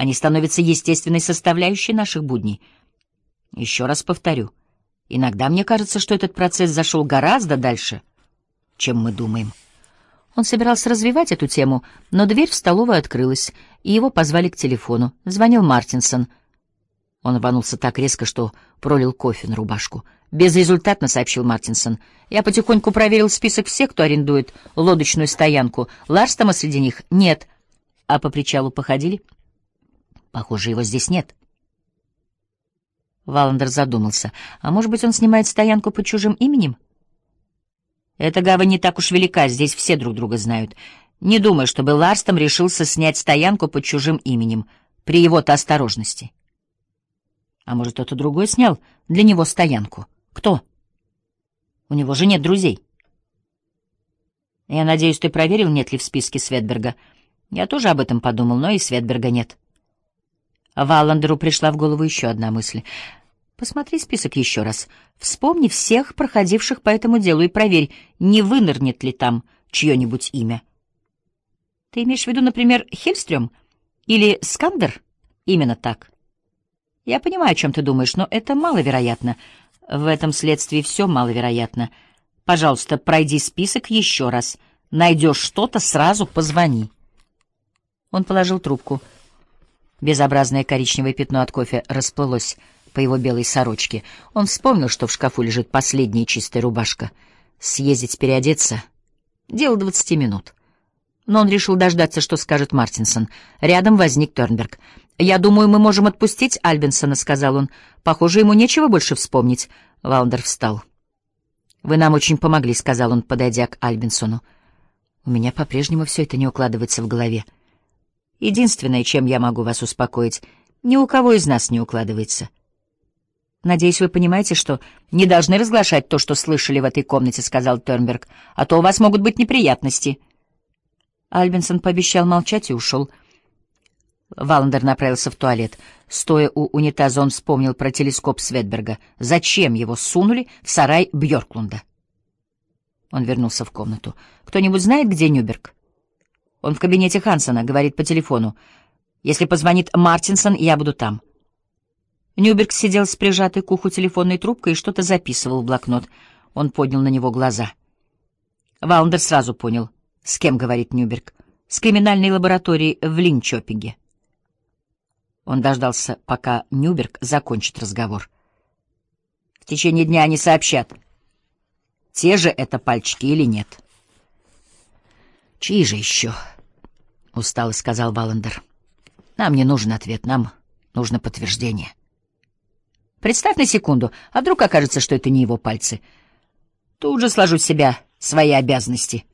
Они становятся естественной составляющей наших будней. Еще раз повторю, иногда мне кажется, что этот процесс зашел гораздо дальше, чем мы думаем. Он собирался развивать эту тему, но дверь в столовую открылась, и его позвали к телефону. Звонил Мартинсон. Он рванулся так резко, что пролил кофе на рубашку. «Безрезультатно», — сообщил Мартинсон. «Я потихоньку проверил список всех, кто арендует лодочную стоянку. Ларстома среди них нет. А по причалу походили?» «Похоже, его здесь нет». Валандер задумался. «А может быть, он снимает стоянку под чужим именем?» Эта гавань не так уж велика, здесь все друг друга знают. Не думаю, чтобы Ларстом решился снять стоянку под чужим именем, при его-то осторожности. А может, кто-то другой снял для него стоянку? Кто? У него же нет друзей. Я надеюсь, ты проверил, нет ли в списке Светберга. Я тоже об этом подумал, но и Светберга нет. Валандеру пришла в голову еще одна мысль. Посмотри список еще раз. Вспомни всех проходивших по этому делу и проверь, не вынырнет ли там чье-нибудь имя. Ты имеешь в виду, например, Хельстрём или Скандер? Именно так. Я понимаю, о чем ты думаешь, но это маловероятно. В этом следствии все маловероятно. Пожалуйста, пройди список еще раз. Найдешь что-то, сразу позвони. Он положил трубку. Безобразное коричневое пятно от кофе расплылось по его белой сорочке. Он вспомнил, что в шкафу лежит последняя чистая рубашка. Съездить переодеться — дело двадцати минут. Но он решил дождаться, что скажет Мартинсон. Рядом возник Тернберг. «Я думаю, мы можем отпустить Альбинсона», — сказал он. «Похоже, ему нечего больше вспомнить». Валдер встал. «Вы нам очень помогли», — сказал он, подойдя к Альбинсону. «У меня по-прежнему все это не укладывается в голове. Единственное, чем я могу вас успокоить, ни у кого из нас не укладывается». «Надеюсь, вы понимаете, что не должны разглашать то, что слышали в этой комнате», — сказал Тернберг, — «а то у вас могут быть неприятности». Альбинсон пообещал молчать и ушел. Валандер направился в туалет. Стоя у унитаза, он вспомнил про телескоп Светберга. Зачем его сунули в сарай Бьорклунда? Он вернулся в комнату. «Кто-нибудь знает, где Нюберг?» «Он в кабинете Хансона, говорит по телефону. Если позвонит Мартинсон, я буду там». Нюберг сидел с прижатой к уху телефонной трубкой и что-то записывал в блокнот. Он поднял на него глаза. Ваундер сразу понял, с кем говорит Нюберг. С криминальной лабораторией в Линчопинге. Он дождался, пока Нюберг закончит разговор. В течение дня они сообщат, те же это пальчики или нет. «Чьи же еще?» — устало сказал Валандер. «Нам не нужен ответ, нам нужно подтверждение». Представь на секунду, а вдруг окажется, что это не его пальцы. Тут же сложу с себя свои обязанности.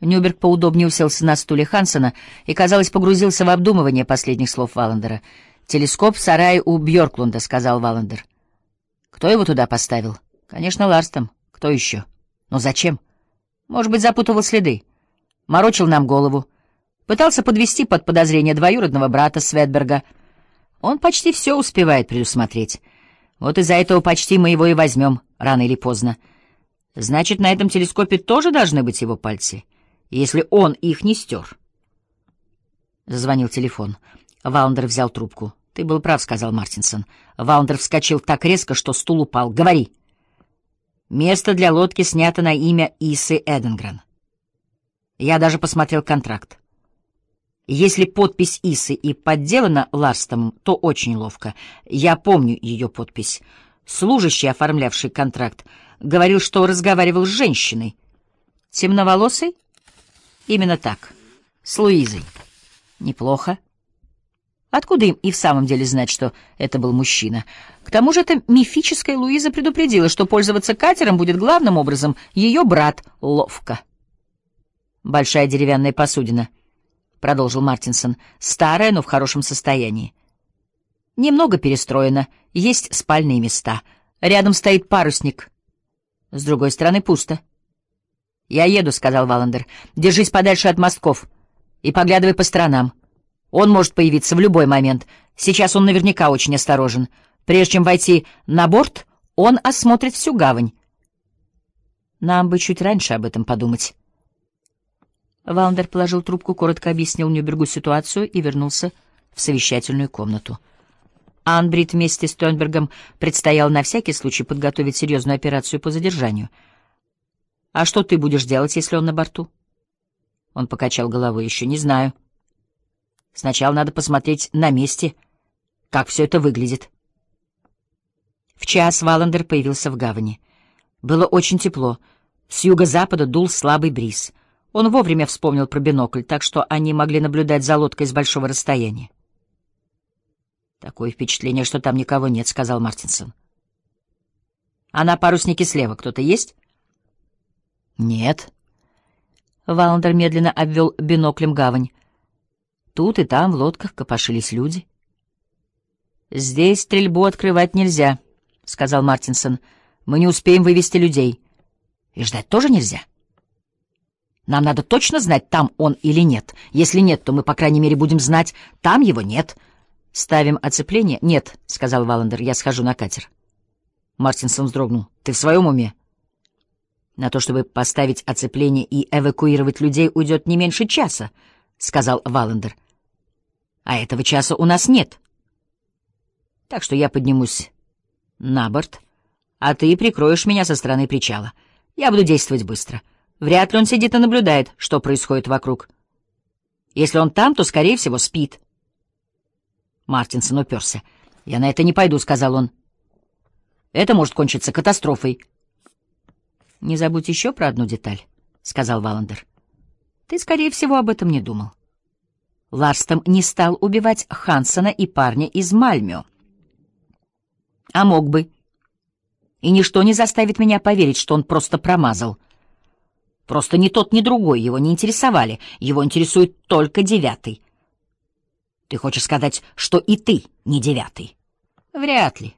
Нюберг поудобнее уселся на стуле Хансона и, казалось, погрузился в обдумывание последних слов Валандера. «Телескоп в сарае у Бьорклунда», — сказал Валандер. «Кто его туда поставил?» «Конечно, Ларстом. Кто еще?» «Но зачем?» «Может быть, запутывал следы. Морочил нам голову. Пытался подвести под подозрение двоюродного брата Светберга». Он почти все успевает предусмотреть. Вот из-за этого почти мы его и возьмем, рано или поздно. Значит, на этом телескопе тоже должны быть его пальцы, если он их не стер. Зазвонил телефон. Ваундер взял трубку. «Ты был прав», — сказал Мартинсон. Ваундер вскочил так резко, что стул упал. «Говори». «Место для лодки снято на имя Исы Эденгрен. Я даже посмотрел контракт. Если подпись Исы и подделана Ларстом, то очень ловко. Я помню ее подпись. Служащий, оформлявший контракт, говорил, что разговаривал с женщиной. Темноволосой? Именно так. С Луизой. Неплохо. Откуда им и в самом деле знать, что это был мужчина? К тому же эта мифическая Луиза предупредила, что пользоваться катером будет главным образом ее брат Ловко. Большая деревянная посудина — продолжил Мартинсон, — старая, но в хорошем состоянии. Немного перестроена, есть спальные места. Рядом стоит парусник. С другой стороны пусто. «Я еду», — сказал Валандер. «Держись подальше от мостков и поглядывай по сторонам. Он может появиться в любой момент. Сейчас он наверняка очень осторожен. Прежде чем войти на борт, он осмотрит всю гавань. Нам бы чуть раньше об этом подумать». Валандер положил трубку, коротко объяснил Нюбергу ситуацию и вернулся в совещательную комнату. Анбрид вместе с Тёнбергом предстояло на всякий случай подготовить серьезную операцию по задержанию. «А что ты будешь делать, если он на борту?» Он покачал головой. «Еще не знаю. Сначала надо посмотреть на месте, как все это выглядит». В час Валандер появился в гавани. Было очень тепло. С юго-запада дул слабый бриз. Он вовремя вспомнил про бинокль, так что они могли наблюдать за лодкой с большого расстояния. «Такое впечатление, что там никого нет», — сказал Мартинсон. «А на паруснике слева кто-то есть?» «Нет». Валандер медленно обвел биноклем гавань. Тут и там в лодках копошились люди. «Здесь стрельбу открывать нельзя», — сказал Мартинсон. «Мы не успеем вывести людей. И ждать тоже нельзя. Нам надо точно знать, там он или нет. Если нет, то мы, по крайней мере, будем знать, там его нет». «Ставим оцепление?» «Нет», — сказал Валандер, — «я схожу на катер». Мартинсон вздрогнул. «Ты в своем уме?» «На то, чтобы поставить оцепление и эвакуировать людей, уйдет не меньше часа», — сказал Валандер. «А этого часа у нас нет. Так что я поднимусь на борт, а ты прикроешь меня со стороны причала. Я буду действовать быстро. Вряд ли он сидит и наблюдает, что происходит вокруг. Если он там, то, скорее всего, спит». Мартинсон уперся. «Я на это не пойду», — сказал он. «Это может кончиться катастрофой». «Не забудь еще про одну деталь», — сказал Валандер. «Ты, скорее всего, об этом не думал. Ларстом не стал убивать Хансона и парня из Мальмё. А мог бы. И ничто не заставит меня поверить, что он просто промазал. Просто ни тот, ни другой его не интересовали. Его интересует только девятый. Ты хочешь сказать, что и ты не девятый? Вряд ли.